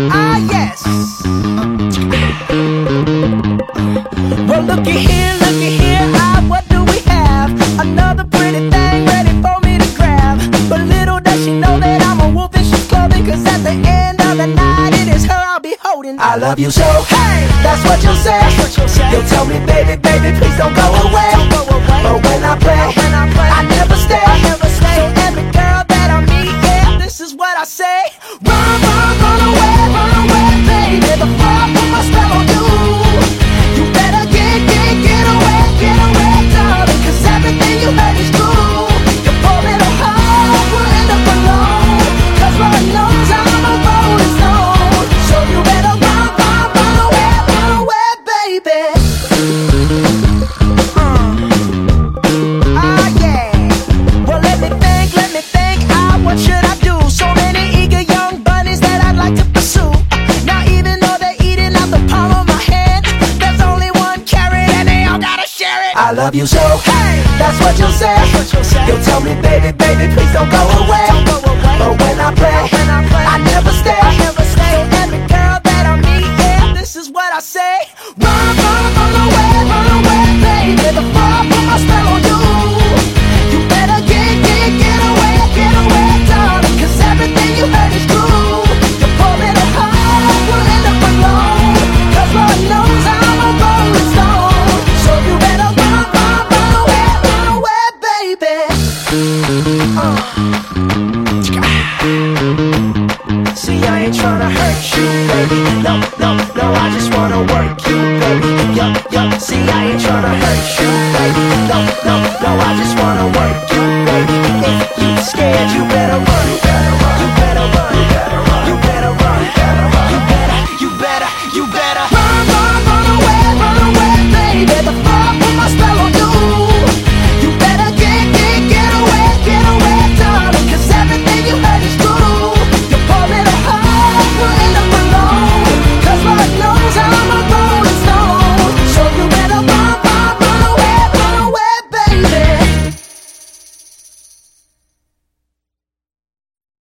Ah, yes. Well, looky here, looky here. Ah, what do we have? Another pretty thing ready for me to grab. But little does she know that I'm a wolf in sheep's clothing. Cause at the end of the night, it is her I'll be holding. I love you so. Hey, that's what you'll say. You'll tell me, baby, baby, please don't go away. But when I play, I never stay. So every girl that I meet, yeah, this is what I say. Love you so. Hey, that's what you'll say. You'll tell me, baby, baby, please don't go away. But when I play, I never stay. So every girl that I meet, yeah, this is what I say. Run, run, run away, run away, baby. No, no, no, I just wanna work you, baby. Yup, yup. See, I ain't tryna hurt you, baby. No, no, no, I just